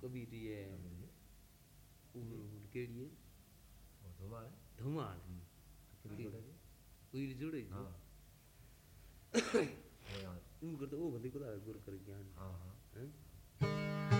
तो कभी दी है केड़ी है? तो बड़े थे? कोई जुड़े हाँ वो करते वो बंदे को तो गुर कर ज्ञान हाँ। हाँ?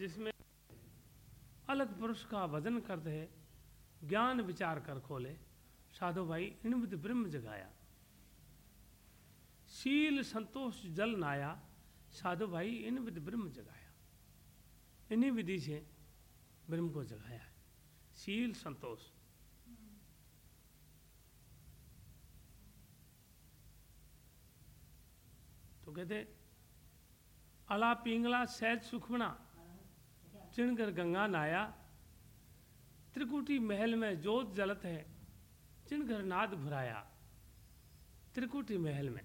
जिसमें अलग पुरुष का भजन करते है, ज्ञान विचार कर खोले। साधु भाई इनविद ब्रह्म जगाया। शील संतोष जल नाया, साधु भाई इनविद ब्रह्म जगाया। इन्हीं विधि से ब्रह्म को जगाया है। शील संतोष। तो कहते अला पिंगला सहज सुखमना चिणकर गंगा नाया त्रिकुटी महल में जोत जलत है चिणकर नाद घुराया त्रिकुटी महल में।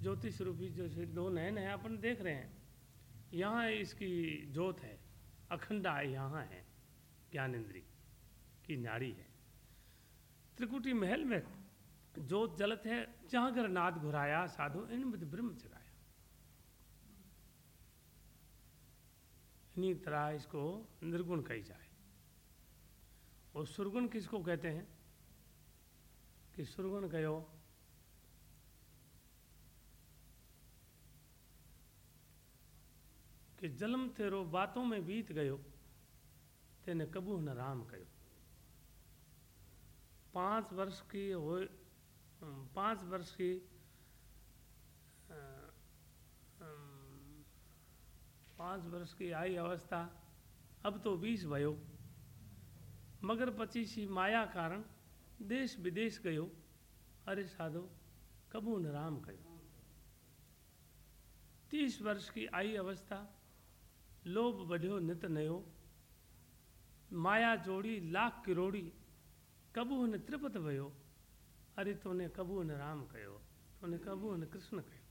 ज्योतिष रूपी जो दो नयन है, अपन देख रहे हैं। यहाँ इसकी जोत है, अखंडा यहाँ है, ज्ञानेन्द्री की नाड़ी है। त्रिकुटी महल में जोत जलत है, जहाँ घर नाद घुराया साधु इन विद ब्रह्म जगाया इन्हीं तरह इसको निर्गुण कही जाए। और सुरगुण किसको कहते हैं? कि सुरगुण कहो कि जन्म तेरो बातों में बीत गयो तेने कबू न राम कहो पाँच वर्ष की हो पाँच वर्ष की अ, पाँच वर्ष की आई अवस्था, अब तो बीस भयो। मगर पचीसी माया कारण देश विदेश गयो। अरे साधो, कबू न राम कयो? तीस वर्ष की आई अवस्था, लोभ बढ़ो नित नयो। माया जोड़ी लाख किरोड़ी, कबू न त्रिपत भयो? अरे तूने कबू न राम कयो? तूने कबू न कृष्ण कयो?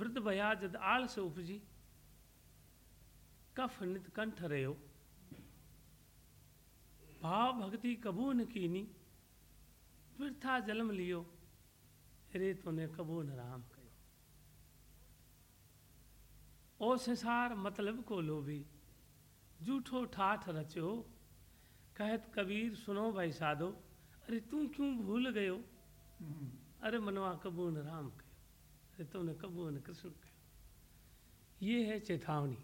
वृद्ध भया जद आलस उपजी। कफ नित कंठ रहो भाव भक्ति कबू न कीनी। वृथा जन्म लियो। रे तूने कबू न राम कयो। ओ संसार मतलब को लोभी। झूठो ठाठ रचो। कहत कबीर सुनो भाई साधो अरे तू क्यों भूल गयो? अरे मनवा कबू न राम अरे तूने कबू न कृष्ण ये है चेतावनी।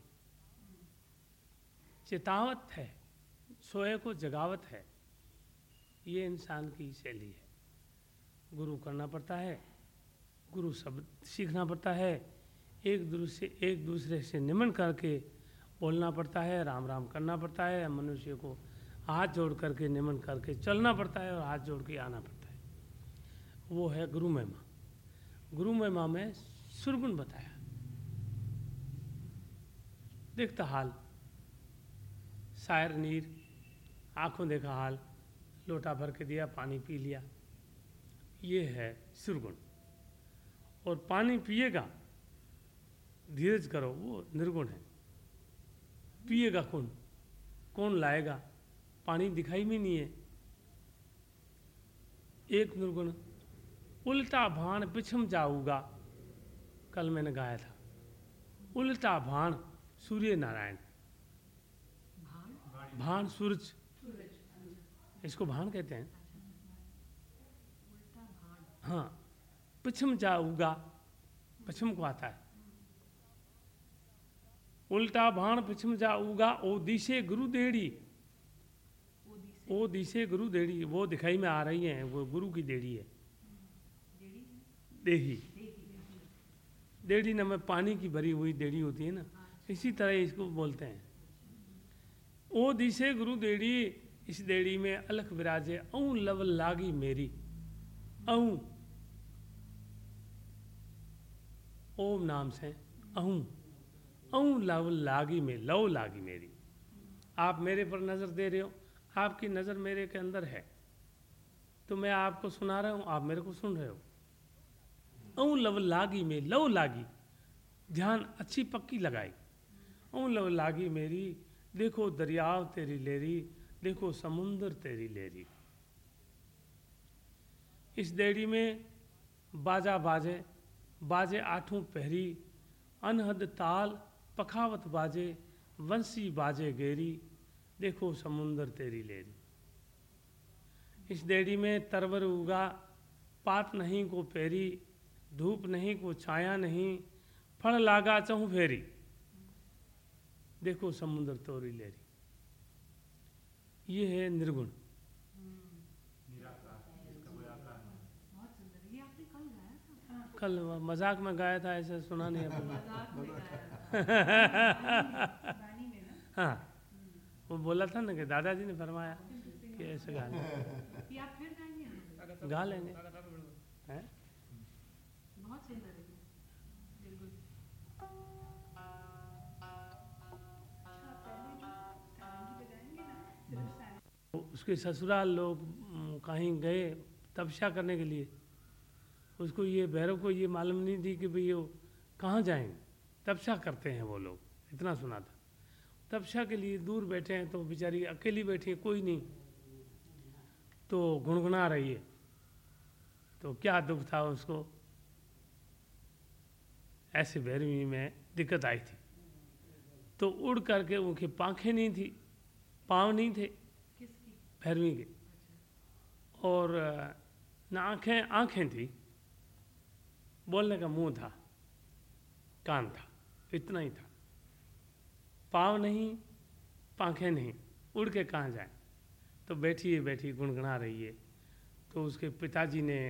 चेतावत है, सोए को जगावत है, ये इंसान की शैली है। गुरु करना पड़ता है, गुरु शब्द सीखना पड़ता है, एक दूसरे एक दूसरे से निमन करके बोलना पड़ता है, राम राम करना पड़ता है, मनुष्य को हाथ जोड़ करके निमन करके चलना पड़ता है और हाथ जोड़ के आना पड़ता है। वो है गुरु महिमा। गुरु महिमा में सुरगुण बताया। देखता हाल। शायर नीर, आँखों देखा हाल। लोटा भर के दिया, पानी पी लिया। ये है सुरगुण। और पानी पिएगा, धीरज करो, वो निर्गुण है। पिएगा कौन? कौन लाएगा? पानी दिखाई में नहीं है। एक निर्गुण उल्टा भाण पिछम जाऊगा। कल मैंने गाया था। उल्टा भाण सूर्य नारायण। भाण सूरज। इसको भाण कहते हैं। हाँ पिछम जा उगा पश्चिम को आता है। उल्टा भाण पिछम जा उगा ओ दिशे गुरु देड़ी। ओ दिशे गुरु देड़ी। वो दिखाई में आ रही है। वो गुरु की देड़ी है। देही। देड़ी न में पानी की भरी हुई देड़ी होती है ना, इसी तरह इसको बोलते हैं। ओ दिशे गुरु देड़ी इस देड़ी में अलख विराजे, औ लव लागी मेरी, औ। ओम नाम से अहूँ अहूँ लव लागी में, लव लागी मेरी। आप मेरे पर नज़र दे रहे हो, आपकी नज़र मेरे के अंदर है। तो मैं आपको सुना रहा हूँ, आप मेरे को सुन रहे हो। अहूँ लव लागी में, लव लागी। ध्यान अच्छी पक्की लगाई। अहूँ लव लागी मेरी, देखो दरियाव तेरी लेरी, देखो समुंदर तेरी लेरी। इस देरी में बाजा बाजे बाजे आठों पहरी, अनहद ताल पखावत बाजे, वंशी बाजे गेरी, देखो समुंदर तेरी लेरी। इस देरी में तरवर उगा पात नहीं को पेरी धूप नहीं को छाया नहीं फल लागा चहु फेरी। देखो समुद्र तोरी ले लेरी। ये है निर्गुण। कल मज़ाक में गाया था ऐसा सुना नहीं अपन हाँ। वो बोला था ना कि दादाजी ने फरमाया कि ऐसे गाना। गा लेंगे। उसके ससुराल लोग कहीं गए तपस्या करने के लिए। उसको ये भैरव को ये मालूम नहीं थी कि भाई वो कहाँ जाएँगे तपस्या करते हैं वो लोग, इतना सुना था। तपस्या के लिए दूर बैठे हैं तो बेचारी अकेली बैठी है, कोई नहीं। तो गुनगुना रही है। तो क्या दुख था उसको? ऐसे भैरवी में दिक्कत आई थी। तो उड़ करके उनकी पांखें नहीं थी, पाँव नहीं थे। भैरवी के और न आँखें आँखें थी। बोलने का मुँह था, कान था, इतना ही था। पाँव नहीं, पांखें नहीं, उड़ के कहाँ जाए? तो बैठी है बैठी गुनगुना रही है तो उसके पिताजी ने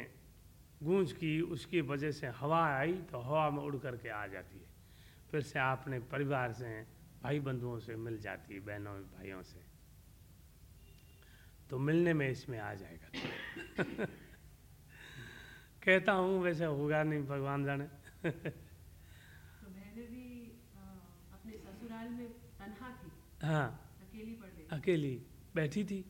गूंज की, उसकी वजह से हवा आई तो हवा में उड़ करके आ जाती है। फिर से आपने परिवार से भाई बंधुओं से मिल जाती है, बहनों, भाइयों से। तो मिलने में इसमें आ जाएगा। कहता हूँ वैसे होगा नहीं भगवान जाने। तो मैंने भी अपने ससुराल में तन्हा थी। हाँ। अकेली पड़ गई। अकेली बैठी थी।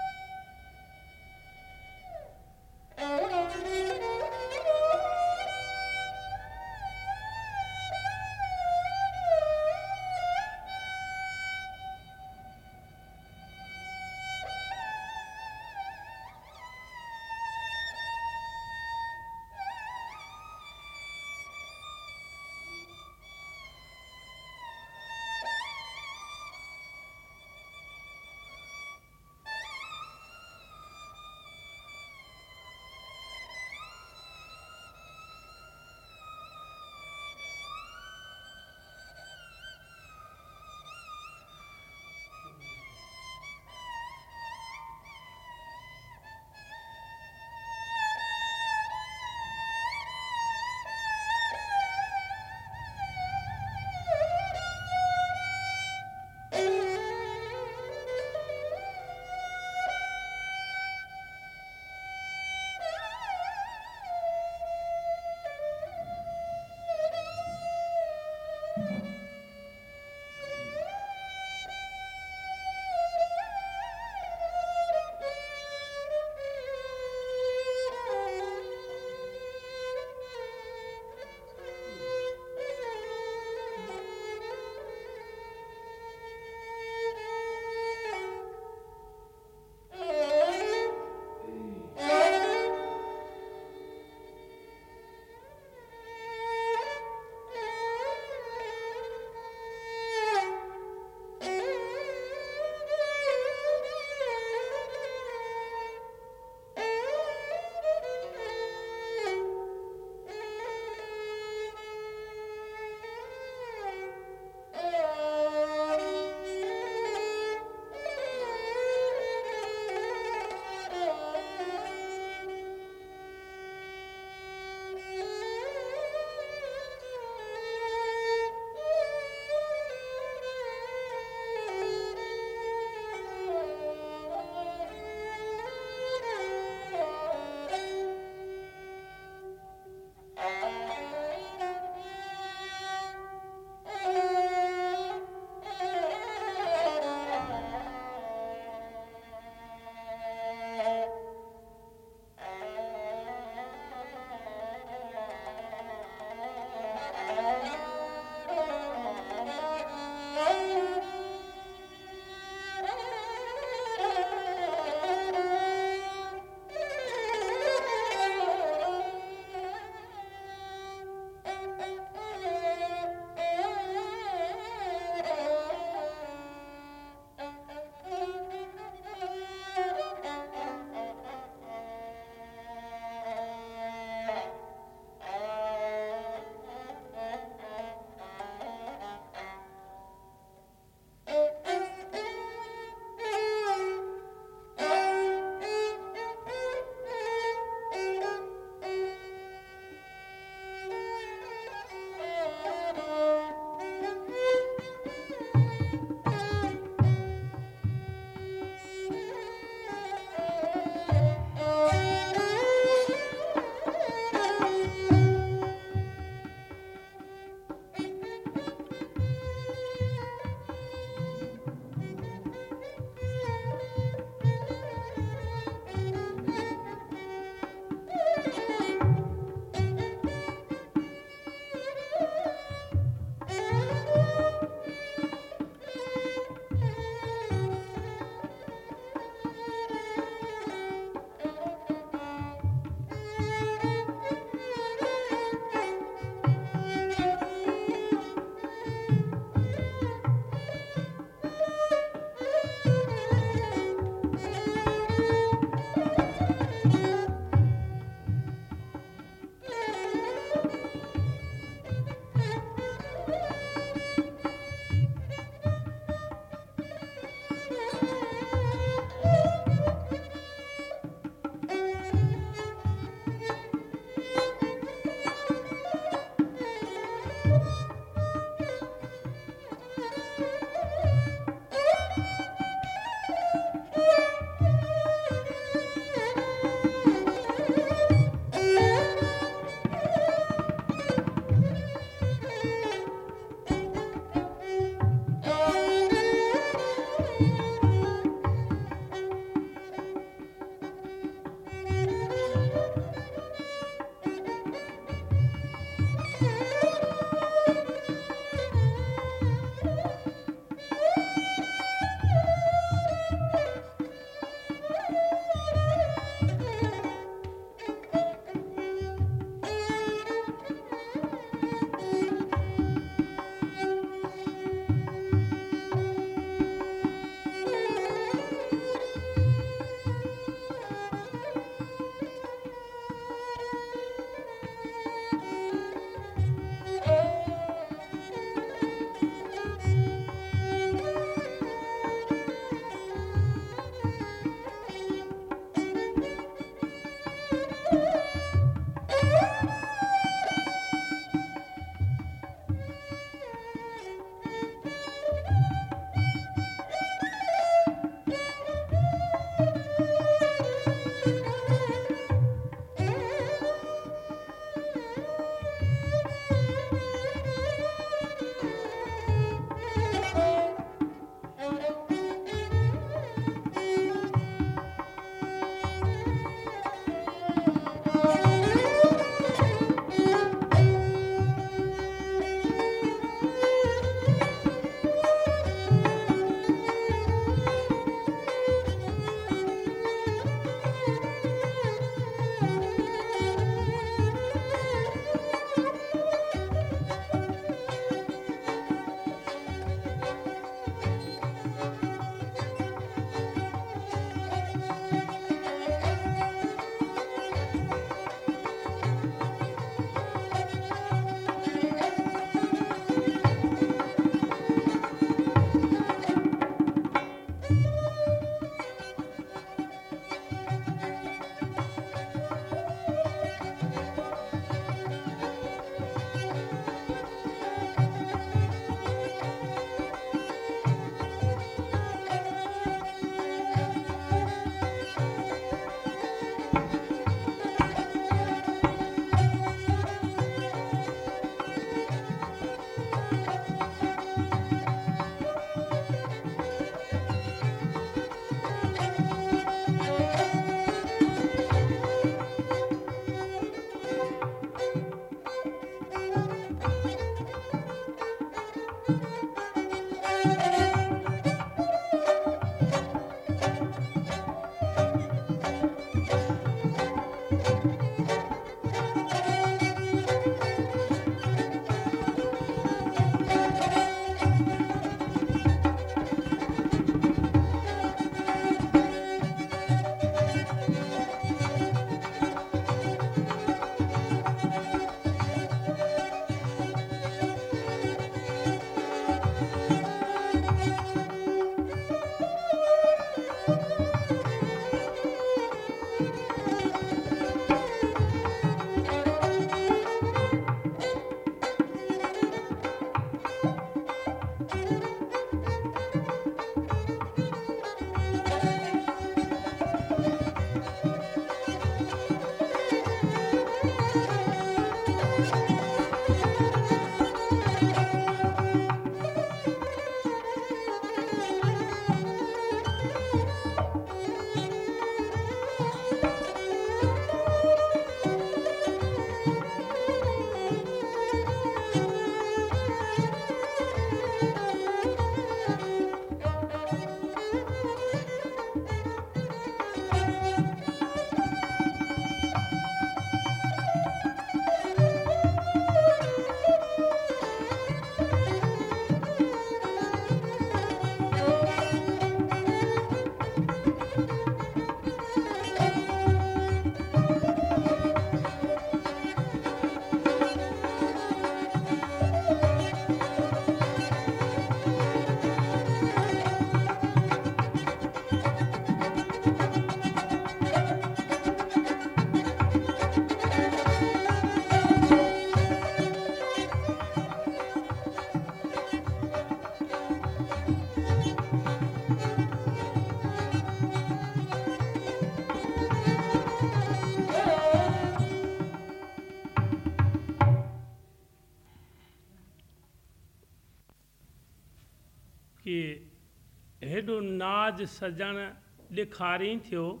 हेॾो नाज सजण ॾेखारी थियो,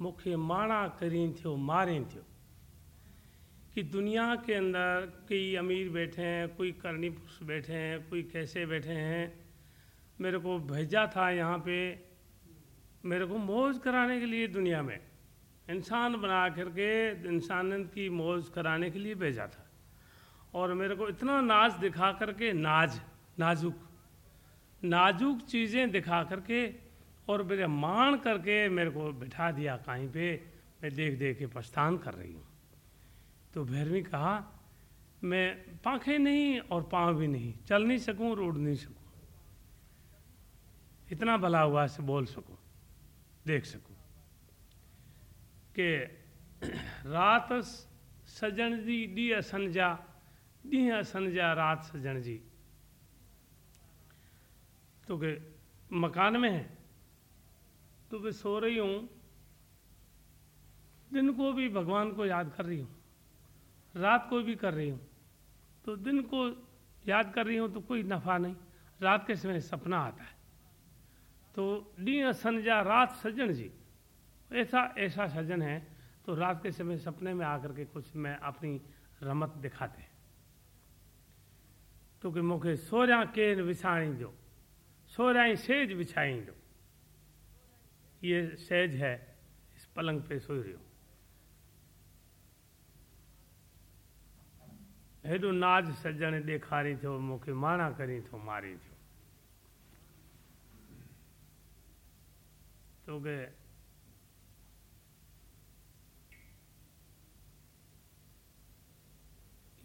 मूंखे माणा करी थियो, मारे थियो। कि दुनिया के अंदर कई अमीर बैठे हैं, कोई करनी पुरुष बैठे हैं, कोई कैसे बैठे हैं, मेरे को भेजा था यहाँ पे, मेरे को मौज कराने के लिए दुनिया में। इंसान बना करके इंसान की मौज कराने के लिए भेजा था। और मेरे को इतना नाज दिखा करके नाज, नाजुक। नाजुक चीज़ें दिखा करके और मेरे मान करके मेरे को बिठा दिया कहीं पे, मैं देख देख के पछतान कर रही हूँ। तो भैरवी कहा, मैं पाँखें नहीं और पाँव भी नहीं, चल नहीं सकूँ और उड़ नहीं सकूँ। इतना भला हुआ से बोल सकूँ, देख सकूँ कि रात सजन जी ॾींहुं असंजा ॾींहुं असंजा रात सजन जी। तो के मकान में है। तो मैं सो रही हूँ, दिन को भी भगवान को याद कर रही हूँ, रात को भी कर रही हूँ। तो दिन को याद कर रही हूँ तो कोई नफ़ा नहीं, रात के समय सपना आता है। तो ॾींहुं संजा रात सज्जन जी, ऐसा ऐसा सज्जन है तो रात के समय सपने में आकर के कुछ मैं अपनी रमत दिखाते हैं। तो कि मूंखे सोरियाँ केर विछाईंदो सोरियाँ सेज विछाईंदो ये सेज है, इस पलंग पे सोई रहियो हेॾो नाज सजण ॾेखारी थियो मूंखे माणा करी थियो मारी थियो तो के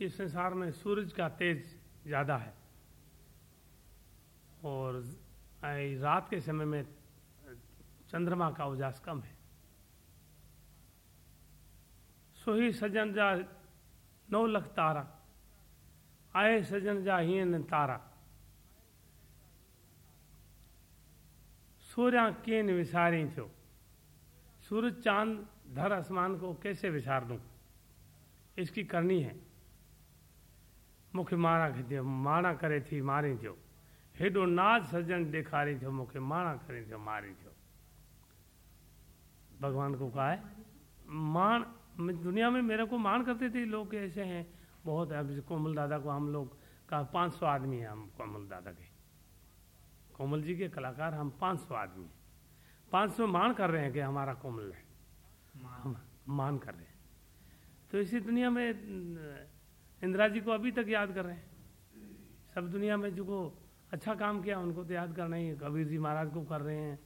इस संसार में सूरज का तेज ज़्यादा है। और रात के समय में चंद्रमा का उजास कम है। सोही सजन जा नौ लख तारा, आए सजन जा न तारा। सूर्या केन विसारी थियो सूरज चाँद धर आसमान को कैसे विसार दूँ? इसकी करनी है। मुख्य मारा माणा करे थी, मारी थियो हेॾो नाज सजन ॾेखारी थियो मूंखे माणा करे थियो मारी थियो। भगवान को कहा है मान दुनिया में मेरे को मान करते थे लोग ऐसे हैं बहुत है अब कोमल दादा को हम लोग का पाँच सौ आदमी हैं हम कोमल दादा के। कोमल जी के कलाकार हम पाँच सौ आदमी हैं। पाँच सौ मान कर रहे हैं कि हमारा कोमल है। हम मान कर रहे हैं। तो इसी दुनिया में इंदिरा जी को अभी तक याद कर रहे हैं? सब दुनिया में जो अच्छा काम किया उनको तो याद करना ही कबीर जी महाराज को कर रहे हैं।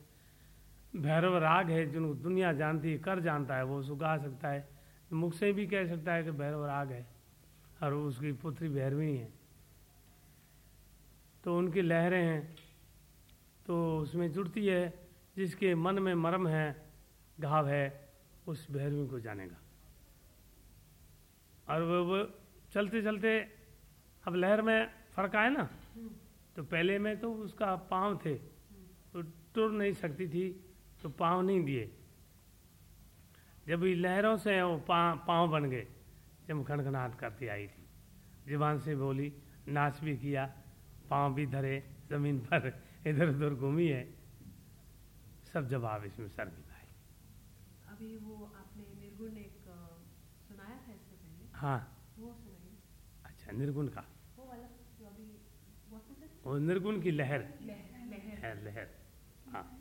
भैरव राग है जिनको दुनिया जानती है कर जानता है वो उसको गा सकता है। मुख से भी कह सकता है कि भैरव राग है और उसकी पुत्री भैरवी है। तो उनकी लहरें हैं तो उसमें जुड़ती है जिसके मन में मरम है घाव है उस भैरवी को जानेगा और वो, वो चलते चलते अब लहर में फ़र्क आए ना? तो पहले में तो उसका पाँव थे तो टुर नहीं सकती थी तो पाँव नहीं दिए। जब ये लहरों से वो पाँव बन गए जब खनखनाहट करती आई थी। ज़ुबान से बोली नाच भी किया पाँव भी धरे ज़मीन पर इधर उधर घूमी है। सब जवाब इसमें सर भाई अभी वो आपने निर्गुण एक सुनाया था इससे पहले? हाँ। वो सुनाइए। अच्छा निर्गुण का वो वाला जो अभी what was it? वो निर्गुण की लहर। लहर। लहर लहर। हाँ।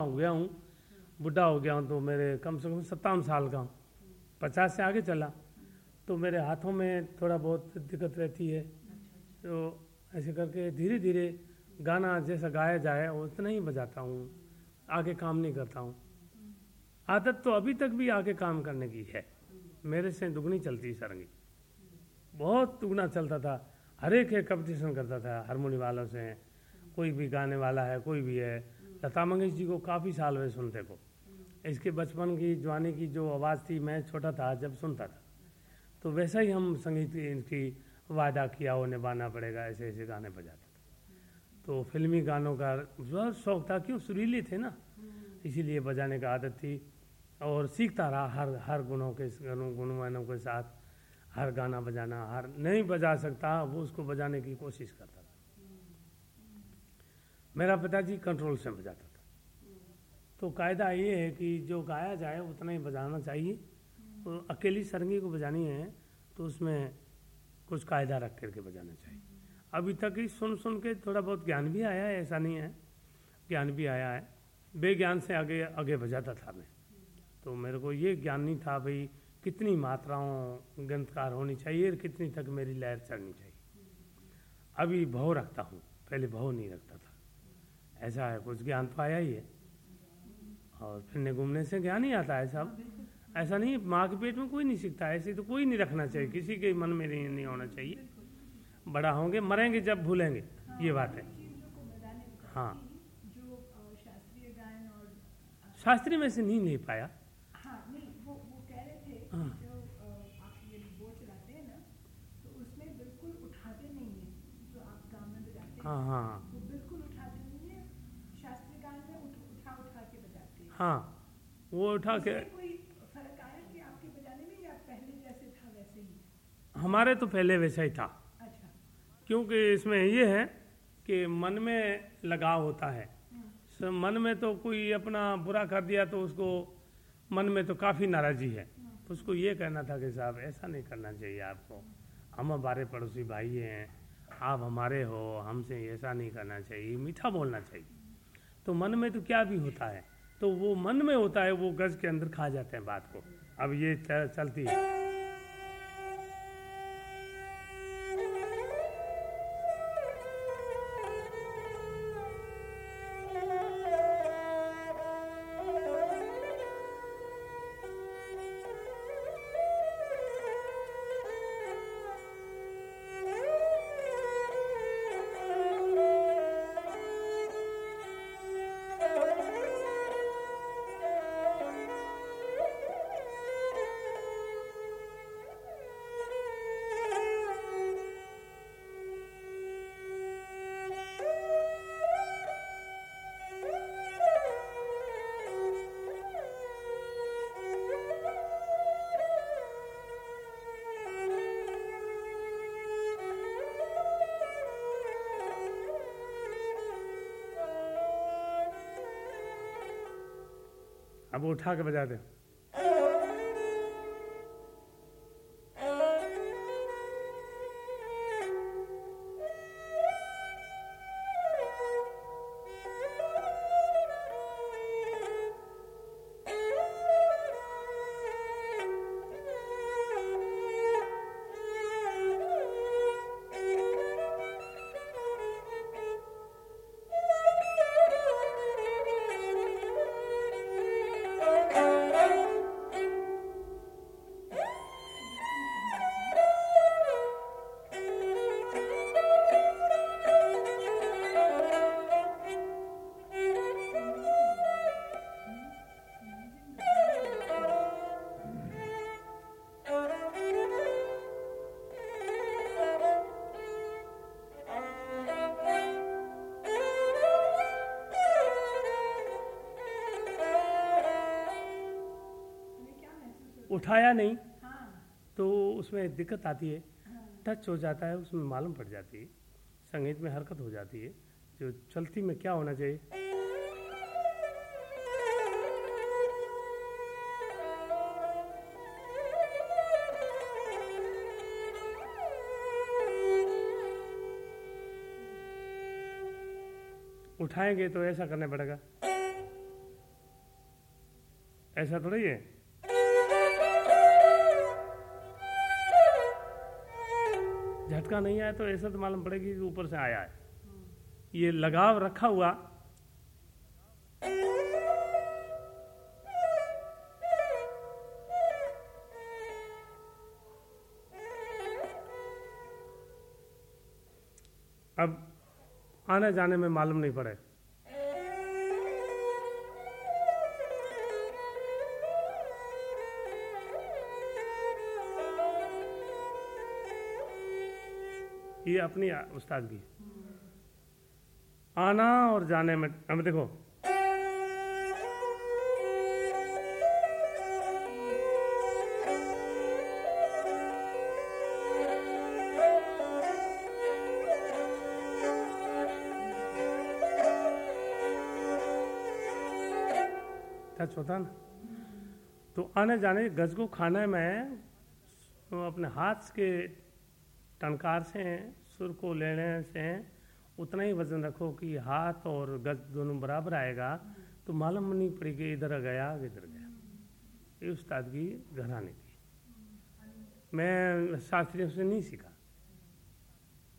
हो गया हूँ। बुढ़ा हो गया हूँ तो मेरे कम से कम सत्तावन साल का हूँ। पचास से आगे चला। तो मेरे हाथों में थोड़ा बहुत दिक्कत रहती है। तो ऐसे करके धीरे धीरे गाना जैसा गाया जाए उतना ही बजाता हूँ। आगे काम नहीं करता हूँ। आदत तो अभी तक भी आगे काम करने की है। मेरे से दुगनी चलती सरंगी। बहुत दुगना चलता था। हर एक कंपटीशन करता था हारमोनी वालों से। कोई भी गाने वाला है, कोई भी है। लता मंगेश जी को काफ़ी साल हुए सुनते को। इसके बचपन की, जवानी की जो आवाज़ थी, मैं छोटा था, जब सुनता था। तो वैसा ही हम संगीत इनकी वादा किया वो निभाना पड़ेगा, ऐसे ऐसे गाने बजाते थे। तो फिल्मी गानों का बहुत शौक था क्यों सुरीले थे ना। इसीलिए बजाने का आदत थी। और सीखता रहा हर हर गुणों के, गुणों गुणवानों के साथ। हर गाना बजाना, हर नहीं बजा सकता, वो उसको बजाने की कोशिश करता था। मेरा पिताजी कंट्रोल से बजाता था। तो कायदा ये है कि जो गाया जाए, उतना ही बजाना चाहिए। तो अकेली सरंगी को बजानी है तो उसमें कुछ कायदा रख करके बजाना चाहिए। अभी तक ही सुन सुन के थोड़ा बहुत ज्ञान भी आया है, ऐसा नहीं है। ज्ञान भी आया है। बेज्ञान से आगे आगे बजाता था मैं। तो मेरे को ये ज्ञान नहीं था भाई कितनी मात्राओं ग्रंथकार होनी चाहिए और कितनी तक मेरी लहर चढ़नी चाहिए। अभी भाव रखता हूँ पहले भाव नहीं रखता था। ऐसा है कुछ ज्ञान तो आया ही है। और फिरने घूमने से ज्ञान ही आता है सब। ऐसा नहीं माँ के पेट में कोई नहीं सीखता ऐसे तो कोई नहीं रखना चाहिए किसी के मन में नहीं, नहीं होना चाहिए। बड़ा होंगे मरेंगे जब भूलेंगे ये बात है। हाँ। शास्त्रीय में से नहीं ले पाया हाँ नहीं वो वो कह रहे थे हाँ। कि जो आप ये बोझ चलाते हैं ना तो उसमें बिल्कुल उठाते नहीं है। हैं हाँ हाँ हाँ। वो बिल्कुल उठाते नहीं है। शास्त्रीय गान में उठ, के हैं। हाँ ही? हमारे तो पहले वैसा ही था। अच्छा। क्योंकि इसमें ये है कि मन में लगाव होता है। मन में तो कोई अपना बुरा कर दिया तो उसको मन में तो काफ़ी नाराज़गी है। उसको ये कहना था कि साहब, ऐसा नहीं करना चाहिए आपको। हम हमारे पड़ोसी भाई हैं, आप हमारे हो, हमसे ऐसा नहीं करना चाहिए, मीठा बोलना चाहिए। तो मन में तो क्या भी होता है तो वो मन में होता है, वो गज के अंदर खा जाते हैं बात को। अब ये चलती है। अब उठा के बजा दे। उठाया नहीं हाँ। तो उसमें दिक्कत आती है। टच हो जाता है उसमें मालूम पड़ जाती है। संगीत में हरकत हो जाती है। जो चलती में क्या होना चाहिए? उठाएँगे तो ऐसा करना पड़ेगा। ऐसा थोड़ा ही है? झटका नहीं आया तो ऐसा तो मालूम पड़ेगी कि ऊपर से आया है। ये लगाव रखा हुआ। अब आने जाने में मालूम नहीं पड़े। ये अपनी उस्तादगी। आना और जाने में, अब देखो। होता ना? तो आने जाने गज को खाने में तो अपने हाथ के टनकार से सुर को लेने से उतना ही वज़न रखो कि हाथ और गज दोनों बराबर आएगा तो मालूम नहीं पड़ी कि इधर गया इधर गया। ये उस्ताद की घराने थी। मैं शास्त्रियों से नहीं सीखा।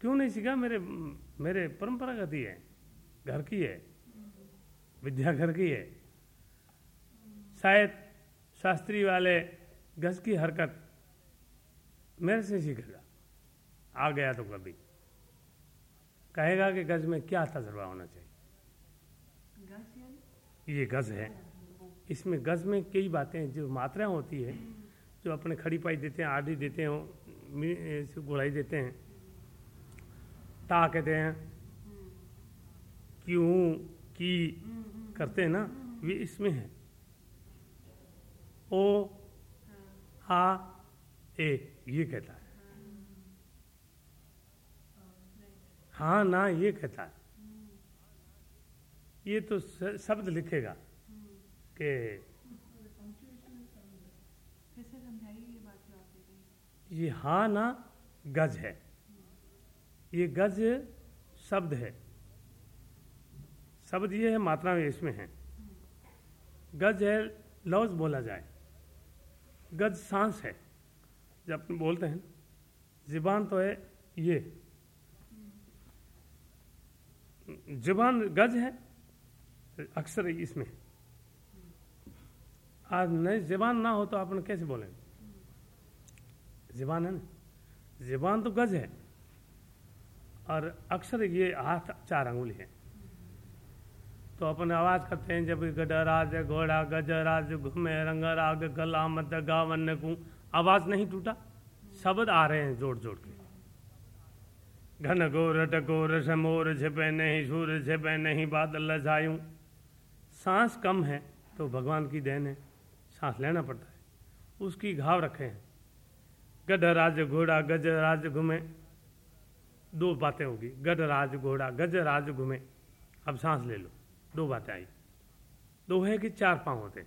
क्यों नहीं सीखा? मेरे मेरे परंपरागत ही है। घर की है। विद्या घर की है। शायद शास्त्री वाले गज की हरकत मेरे से सीखेगा। आ गया तो कभी। कहेगा कि गज में क्या तजर्बा होना चाहिए? गज ये गज है। इसमें गज में कई बातें जो मात्राएँ होती है जो अपने खड़ी पाई देते हैं आडी देते हैं गुड़ाई देते हैं ता कहते हैं क्यों की करते हैं ना वे इसमें है। ओ आ ए ये कहता है। हाँ ना ये कहता है। ये तो शब्द लिखेगा कि ये हाँ ना गज है। ये गज शब्द है। शब्द ये है, मात्रा में इसमें है। गज है लौज बोला जाए। गज सांस है। जब बोलते हैं, जिबान तो है ये। ज़ुबान गज है, अक्सर इसमें। आज नहीं जबान ना हो तो अपन कैसे बोलेंगे जबान है ना? जबान तो गज है, और अक्सर ये हाथ चार अंगुली है। तो अपन आवाज़ करते हैं, जब गडराज घोड़ा गजराज घूमे रंगराग गला मत गावन आवाज़ नहीं टूटा, शब्द आ रहे हैं जोड़ जोड़ के। घन घोर टकोर समोर छिपे नहीं, सूर छिपे नहीं, बादल छायूं सांस कम है तो भगवान की देन है, सांस लेना पड़ता है। उसकी घाव रखे। हैं गढ़राज घोड़ा गजराज घूमे। दो बातें होगी। गढ़राज घोड़ा गजराज घूमे। अब सांस ले लो। दो बातें आई। दो है कि चार पाँव होते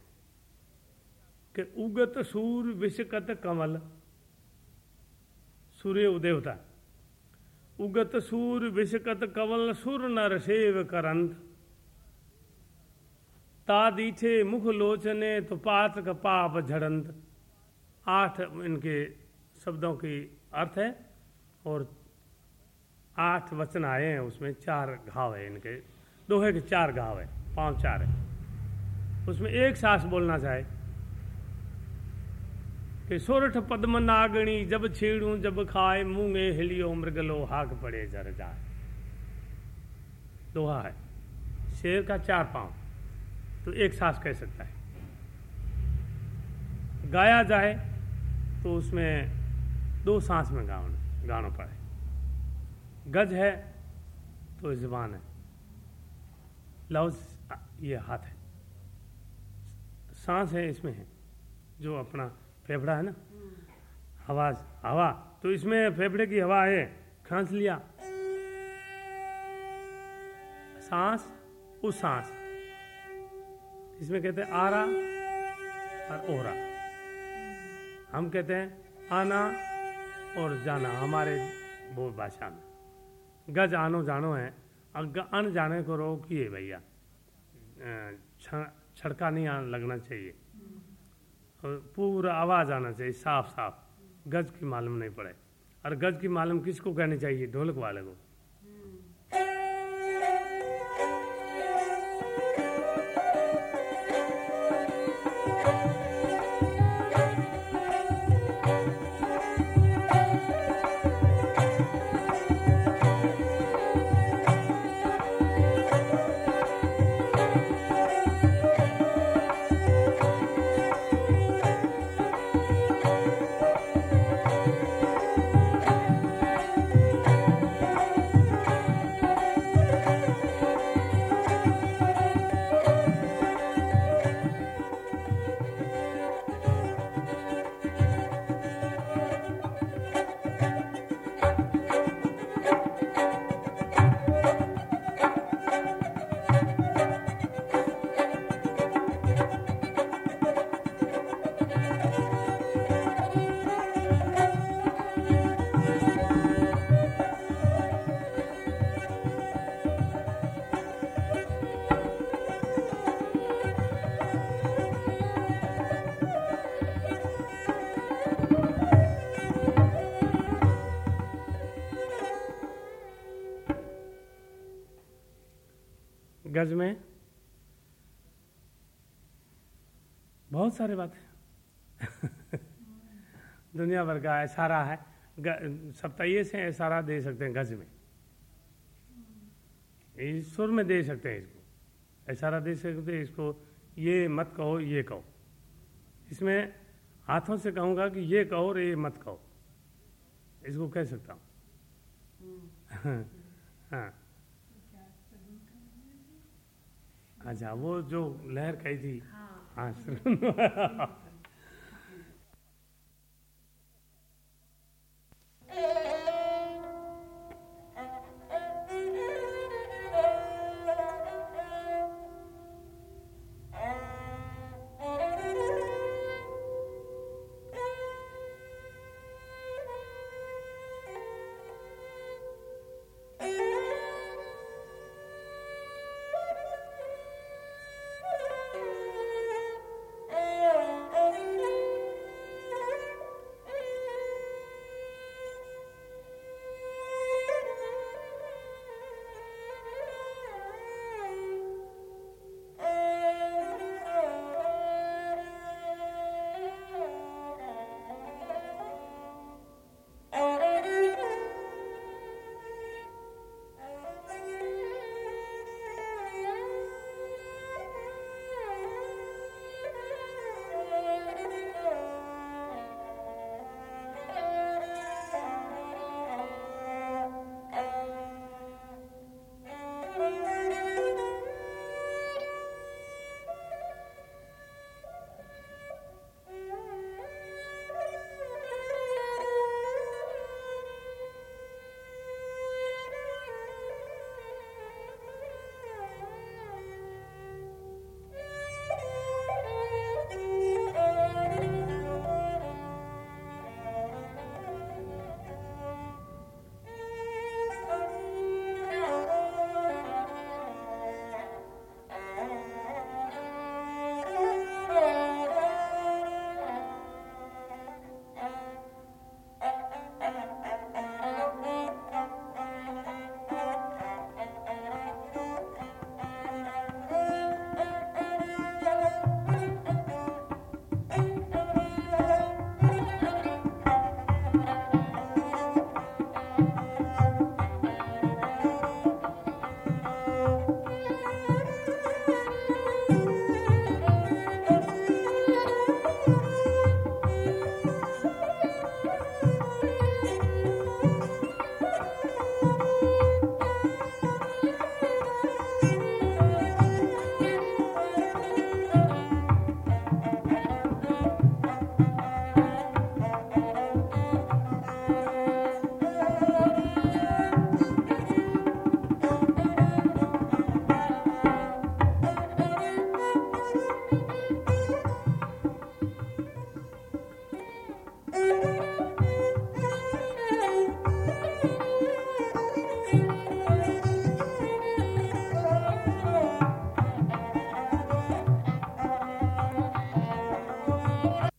कि उगत सूर विषकत कमल। सूर्य उदय होता है। उगत सूर विषकत कवल सुर नर सेव करंत ता दीठे मुख लोचने तो पात्र पाप झड़ंत। आठ इनके शब्दों की अर्थ है और आठ वचन आए हैं, उसमें चार घाव है इनके। दोहे के चार घाव है पाँच चार है। उसमें एक सांस बोलना चाहे कि सोरठ पद्म नागणी जब छेड़ू, जब खाए, मुंगे हिलियो मृगलो हाक पड़े जर जाए। दोहा है। शेर का चार पाँव। तो एक सांस कह सकता है। गाया जाए तो उसमें दो सांस में गाना गाना पड़े। गज है तो जबान है। लफ्ज ये हाथ है। सांस है, इसमें है। जो अपना फेफड़ा है ना? आवाज़, हवा तो इसमें फेफड़े की हवा है। खांस लिया। सांस, उस सांस। इसमें कहते हैं आरा और ओरा। हम कहते हैं आना और जाना, हमारे वो भाषा में। गज आनो जानो है। अन जाने को रोकिए भैया। छड़का नहीं लगना चाहिए। और पूरा आवाज़ आना चाहिए साफ़ साफ़ गज की मालूम नहीं पड़े। और गज की मालूम किसको कहनी चाहिए? ढोलक वाले को। गज में बहुत सारे बात है। दुनिया भर का इशारा है सप्ताह से इशारा दे सकते हैं गज में। ईश्वर में दे सकते हैं इसको। इशारा दे सकते हैं इसको, ये मत कहो, ये कहो। इसमें हाथों से कहूँगा कि ये कहो और ये मत कहो। इसको कह सकता हूँ। हाँ। अच्छा वो जो लहर कही थी हाँ। हाँ